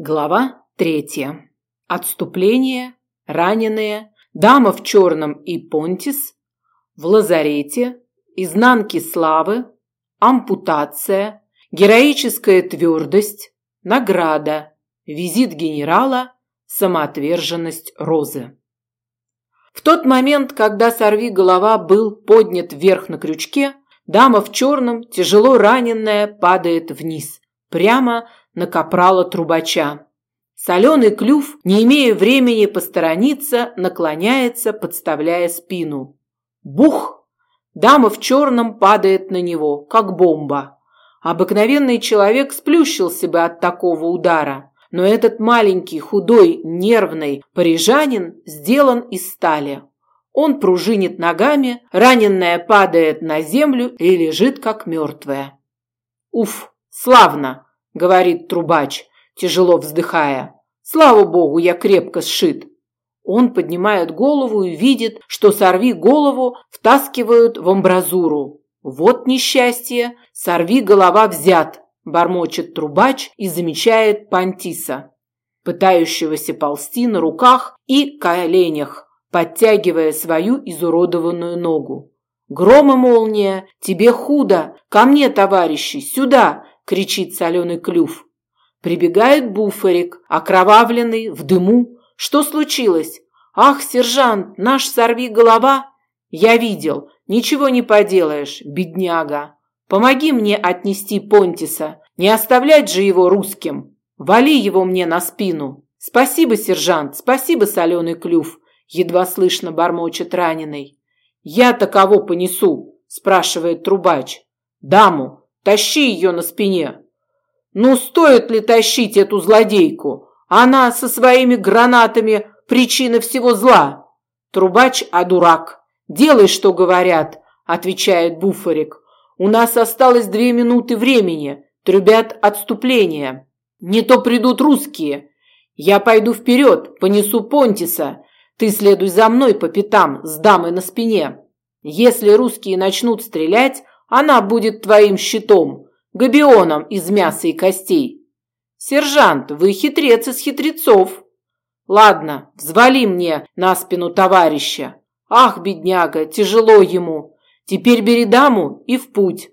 Глава третья. Отступление, раненые, дама в черном и Понтис, в лазарете, изнанки славы, ампутация, героическая твердость, награда, визит генерала, самоотверженность Розы. В тот момент, когда сорви голова был поднят вверх на крючке, дама в черном, тяжело раненная, падает вниз, прямо на капрала трубача. Соленый клюв, не имея времени посторониться, наклоняется, подставляя спину. Бух! Дама в черном падает на него, как бомба. Обыкновенный человек сплющился бы от такого удара, но этот маленький, худой, нервный парижанин сделан из стали. Он пружинит ногами, раненная падает на землю и лежит, как мертвая. Уф, славно! Говорит трубач, тяжело вздыхая. Слава богу, я крепко сшит. Он поднимает голову и видит, что сорви голову втаскивают в амбразуру. Вот несчастье, сорви голова взят, бормочет трубач и замечает Пантиса, пытающегося ползти на руках и коленях, подтягивая свою изуродованную ногу. Гром и молния, тебе худо, ко мне, товарищи, сюда, кричит соленый клюв. Прибегает буферик, окровавленный, в дыму. Что случилось? Ах, сержант, наш сорви голова. Я видел, ничего не поделаешь, бедняга. Помоги мне отнести Понтиса, не оставлять же его русским. Вали его мне на спину. Спасибо, сержант, спасибо, соленый клюв, едва слышно бормочет раненый. Я-то кого понесу? спрашивает трубач. Даму, Тащи ее на спине. Ну, стоит ли тащить эту злодейку? Она со своими гранатами причина всего зла. Трубач, а дурак. Делай, что говорят, отвечает Буфарик. У нас осталось две минуты времени. Трубят отступление. Не то придут русские. Я пойду вперед, понесу Понтиса. Ты следуй за мной по пятам с дамой на спине. Если русские начнут стрелять, она будет твоим щитом, габионом из мяса и костей. Сержант, вы хитрец из хитрецов. Ладно, взвали мне на спину товарища. Ах, бедняга, тяжело ему. Теперь бери даму и в путь.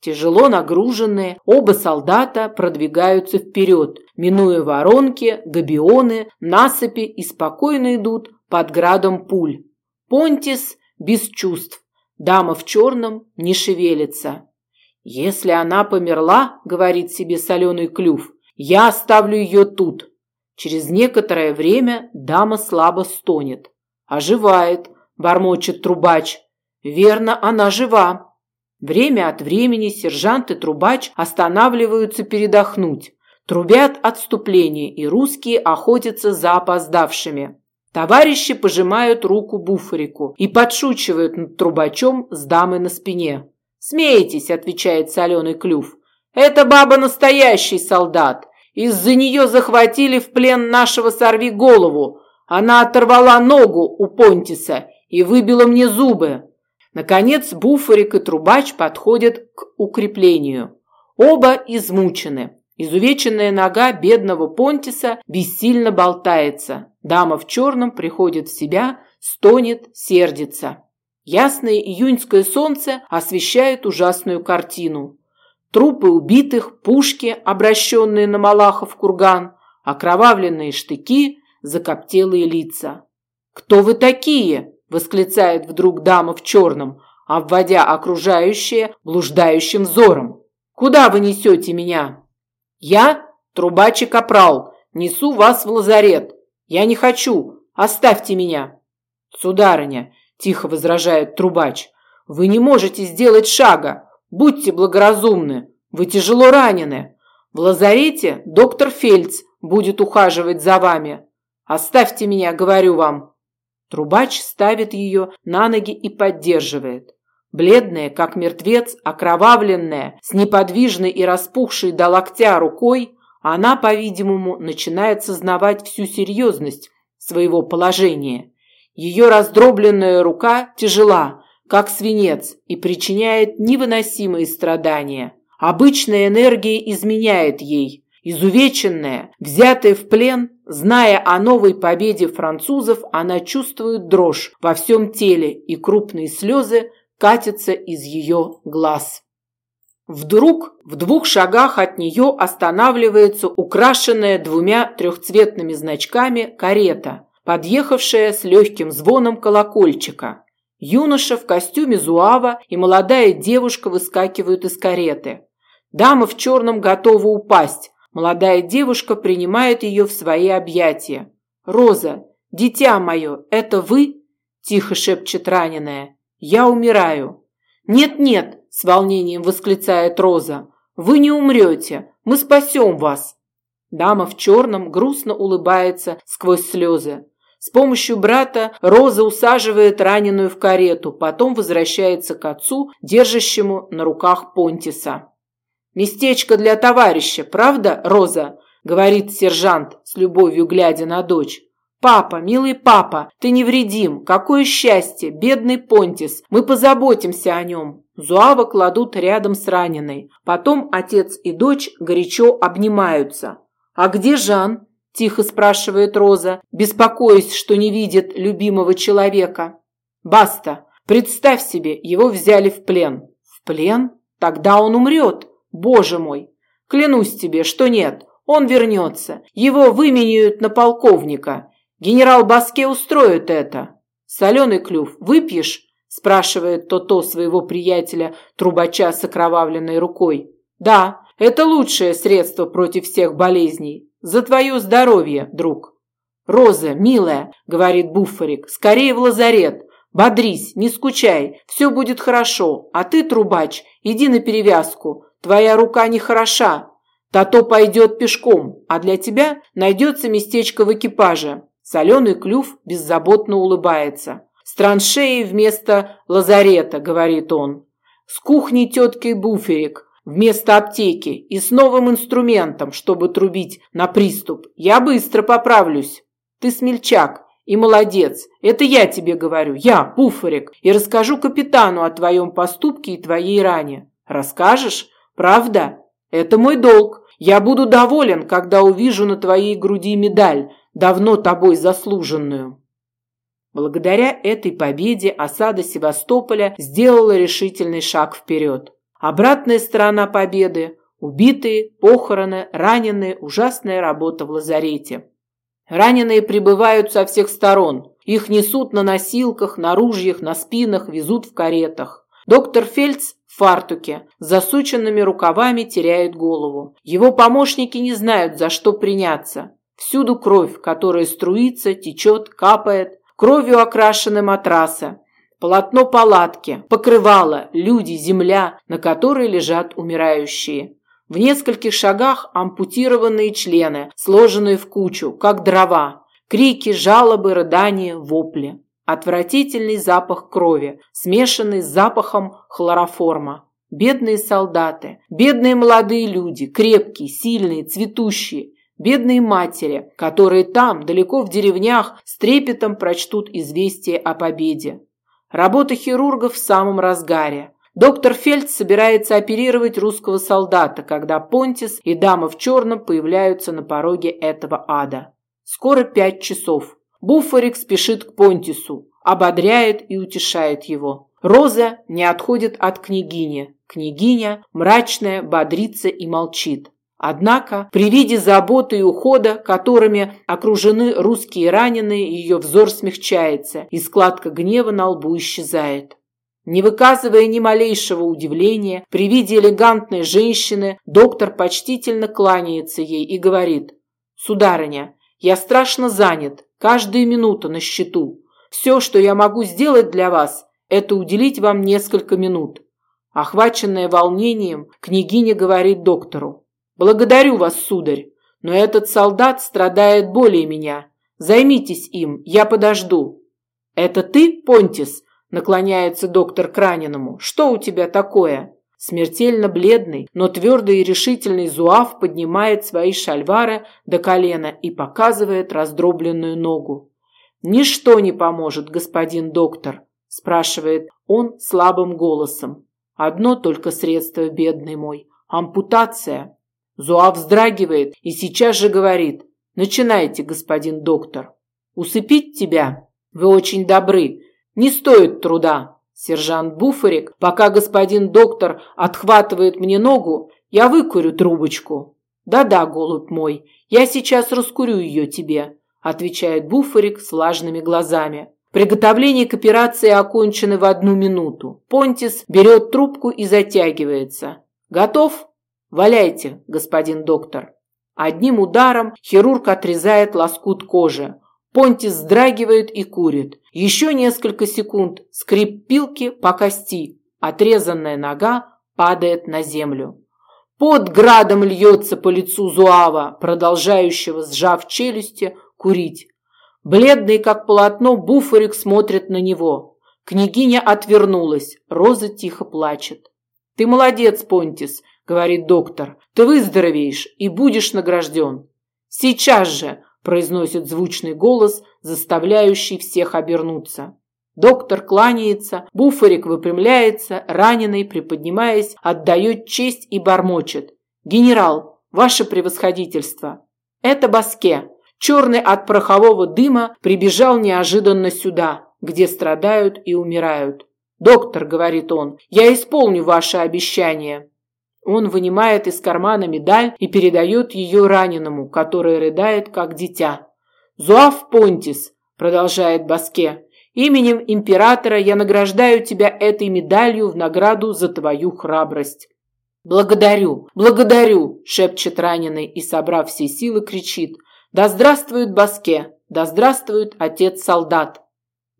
Тяжело нагруженные, оба солдата продвигаются вперед, минуя воронки, габионы, насыпи и спокойно идут под градом пуль. Понтис без чувств, Дама в черном не шевелится. «Если она померла, — говорит себе соленый клюв, — я оставлю ее тут». Через некоторое время дама слабо стонет. «Оживает», — бормочет трубач. «Верно, она жива». Время от времени сержант и трубач останавливаются передохнуть. Трубят отступление, и русские охотятся за опоздавшими. Товарищи пожимают руку буфарику и подшучивают над трубачом с дамой на спине. «Смеетесь», — отвечает соленый клюв. «Это баба настоящий солдат. Из-за нее захватили в плен нашего сорви голову. Она оторвала ногу у Понтиса и выбила мне зубы». Наконец буфарик и трубач подходят к укреплению. Оба измучены. Изувеченная нога бедного Понтиса бессильно болтается. Дама в черном приходит в себя, стонет, сердится. Ясное июньское солнце освещает ужасную картину. Трупы убитых, пушки, обращенные на Малахов курган, окровавленные штыки, закоптелые лица. «Кто вы такие?» – восклицает вдруг дама в черном, обводя окружающее блуждающим взором. «Куда вы несете меня?» «Я, трубач и капрал, несу вас в лазарет. Я не хочу, оставьте меня». «Сударыня», – тихо возражает трубач, – «вы не можете сделать шага. Будьте благоразумны, вы тяжело ранены. В лазарете доктор Фельдс будет ухаживать за вами. Оставьте меня, говорю вам». Трубач ставит ее на ноги и поддерживает. Бледная, как мертвец, окровавленная, с неподвижной и распухшей до локтя рукой, она, по-видимому, начинает сознавать всю серьезность своего положения. Ее раздробленная рука тяжела, как свинец, и причиняет невыносимые страдания. Обычная энергия изменяет ей, Изувеченная, взятая в плен, зная о новой победе французов, она чувствует дрожь во всем теле, и крупные слезы катятся из ее глаз. Вдруг в двух шагах от нее останавливается украшенная двумя трехцветными значками карета, подъехавшая с легким звоном колокольчика. Юноша в костюме зуава и молодая девушка выскакивают из кареты. Дама в черном готова упасть, Молодая девушка принимает ее в свои объятия. «Роза, дитя мое, это вы?» – тихо шепчет раненая. «Я умираю». «Нет-нет», – с волнением восклицает Роза. «Вы не умрете, мы спасем вас». Дама в черном грустно улыбается сквозь слезы. С помощью брата Роза усаживает раненую в карету, потом возвращается к отцу, держащему на руках Понтиса. «Местечко для товарища, правда, Роза?» – говорит сержант, с любовью глядя на дочь. «Папа, милый папа, ты невредим. Какое счастье, бедный Понтис. Мы позаботимся о нем». Зуава кладут рядом с раненой. Потом отец и дочь горячо обнимаются. «А где Жан?» – тихо спрашивает Роза, беспокоясь, что не видит любимого человека. «Баста, представь себе, его взяли в плен». «В плен? Тогда он умрет». Боже мой! Клянусь тебе, что нет. Он вернется. Его выменяют на полковника. Генерал Баске устроит это. Соленый клюв выпьешь? Спрашивает то-то своего приятеля, трубача с окровавленной рукой. Да, это лучшее средство против всех болезней. За твое здоровье, друг. Роза, милая, говорит Буффорик, скорее в лазарет. Бодрись, не скучай, все будет хорошо. А ты, трубач, иди на перевязку. Твоя рука не хороша. Тато пойдет пешком, а для тебя найдется местечко в экипаже. Соленый клюв беззаботно улыбается. С траншеей вместо лазарета, говорит он. С кухней тетки Буферик вместо аптеки и с новым инструментом, чтобы трубить на приступ. Я быстро поправлюсь. Ты смельчак и молодец. Это я тебе говорю, я, Буферик, и расскажу капитану о твоем поступке и твоей ране. Расскажешь? Правда? Это мой долг. Я буду доволен, когда увижу на твоей груди медаль, давно тобой заслуженную. Благодаря этой победе осада Севастополя сделала решительный шаг вперед. Обратная сторона победы – убитые, похороны, раненые, ужасная работа в лазарете. Раненые прибывают со всех сторон. Их несут на носилках, на ружьях, на спинах, везут в каретах. Доктор Фельдс в фартуке, с засученными рукавами теряет голову. Его помощники не знают, за что приняться. Всюду кровь, которая струится, течет, капает. Кровью окрашены матрасы. Полотно палатки, покрывало, люди, земля, на которой лежат умирающие. В нескольких шагах ампутированные члены, сложенные в кучу, как дрова. Крики, жалобы, рыдания, вопли. Отвратительный запах крови, смешанный с запахом хлороформа. Бедные солдаты, бедные молодые люди, крепкие, сильные, цветущие, бедные матери, которые там, далеко в деревнях, с трепетом прочтут известие о победе. Работа хирургов в самом разгаре. Доктор Фельд собирается оперировать русского солдата, когда Понтис и дама в черном появляются на пороге этого ада. Скоро пять часов. Буфорик спешит к Понтису, ободряет и утешает его. Роза не отходит от княгини. Княгиня мрачная, бодрится и молчит. Однако при виде заботы и ухода, которыми окружены русские раненые, ее взор смягчается, и складка гнева на лбу исчезает. Не выказывая ни малейшего удивления, при виде элегантной женщины, доктор почтительно кланяется ей и говорит, «Сударыня, я страшно занят, каждая минута на счету. Все, что я могу сделать для вас, это уделить вам несколько минут». Охваченная волнением, княгиня говорит доктору, «Благодарю вас, сударь, но этот солдат страдает более меня. Займитесь им, я подожду». «Это ты, Понтис?» – наклоняется доктор к раненому. «Что у тебя такое?» Смертельно бледный, но твердый и решительный Зуав поднимает свои шальвары до колена и показывает раздробленную ногу. «Ничто не поможет, господин доктор», – спрашивает он слабым голосом. «Одно только средство, бедный мой – ампутация». Зуа вздрагивает и сейчас же говорит «Начинайте, господин доктор». «Усыпить тебя? Вы очень добры. Не стоит труда». Сержант Буфарик, пока господин доктор отхватывает мне ногу, я выкурю трубочку. Да-да, голубь мой, я сейчас раскурю ее тебе, отвечает Буфарик с влажными глазами. Приготовление к операции окончено в одну минуту. Понтис берет трубку и затягивается. Готов? Валяйте, господин доктор. Одним ударом хирург отрезает лоскут кожи. Понтис вздрагивает и курит. Еще несколько секунд скрип пилки по кости. Отрезанная нога падает на землю. Под градом льется по лицу Зуава, продолжающего, сжав челюсти, курить. Бледный, как полотно, Буфарик смотрит на него. Княгиня отвернулась, Роза тихо плачет. «Ты молодец, Понтис», — говорит доктор. «Ты выздоровеешь и будешь награжден». «Сейчас же», — произносит звучный голос, заставляющий всех обернуться. Доктор кланяется, Буфарик выпрямляется, раненый, приподнимаясь, отдает честь и бормочет. «Генерал, ваше превосходительство!» «Это Баске!» Черный от порохового дыма прибежал неожиданно сюда, где страдают и умирают. «Доктор», — говорит он, — «я исполню ваше обещание». Он вынимает из кармана медаль и передает ее раненому, который рыдает, как дитя. «Зуав Понтис», — продолжает Баске, — «именем императора я награждаю тебя этой медалью в награду за твою храбрость». «Благодарю, благодарю!» – шепчет раненый и, собрав все силы, кричит. Да здравствует Баске! Да здравствует отец-солдат!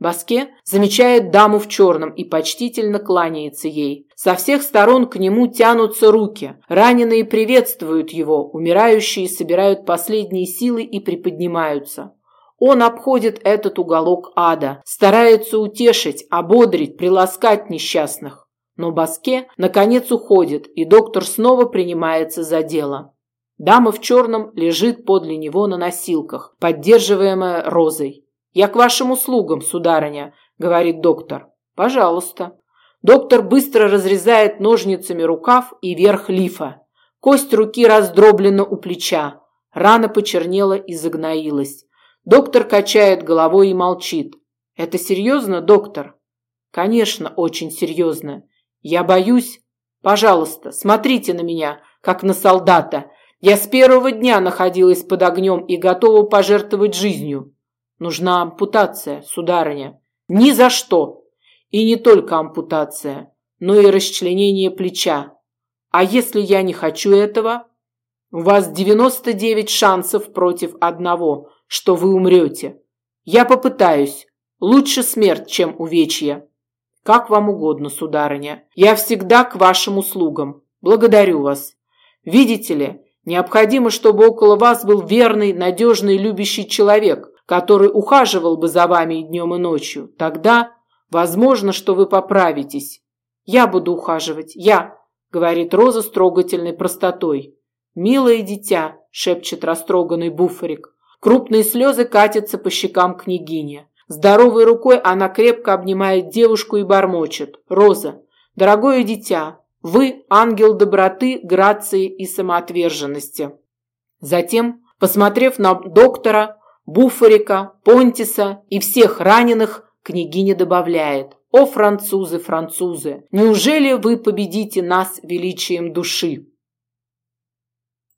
Баске замечает даму в черном и почтительно кланяется ей. Со всех сторон к нему тянутся руки. Раненые приветствуют его, умирающие собирают последние силы и приподнимаются. Он обходит этот уголок ада, старается утешить, ободрить, приласкать несчастных. Но Баске наконец уходит, и доктор снова принимается за дело. Дама в черном лежит подле него на носилках, поддерживаемая розой. «Я к вашим услугам, сударыня», — говорит доктор. «Пожалуйста». Доктор быстро разрезает ножницами рукав и верх лифа. Кость руки раздроблена у плеча. Рана почернела и загноилась. Доктор качает головой и молчит. «Это серьезно, доктор?» «Конечно, очень серьезно. Я боюсь. Пожалуйста, смотрите на меня, как на солдата. Я с первого дня находилась под огнем и готова пожертвовать жизнью. Нужна ампутация, сударыня. Ни за что. И не только ампутация, но и расчленение плеча. А если я не хочу этого? У вас 99 шансов против одного, что вы умрете. Я попытаюсь. Лучше смерть, чем увечья. Как вам угодно, сударыня. Я всегда к вашим услугам. Благодарю вас. Видите ли, Необходимо, чтобы около вас был верный, надежный, любящий человек, который ухаживал бы за вами и днем, и ночью. Тогда, возможно, что вы поправитесь. Я буду ухаживать, я, говорит Роза с трогательной простотой. Милое дитя, шепчет растроганный буферик. Крупные слезы катятся по щекам княгини. Здоровой рукой она крепко обнимает девушку и бормочет. Роза, дорогое дитя, вы ангел доброты, грации и самоотверженности. Затем, посмотрев на доктора, Буфарика, Понтиса и всех раненых, княгиня добавляет: "О французы, французы, неужели вы победите нас величием души?"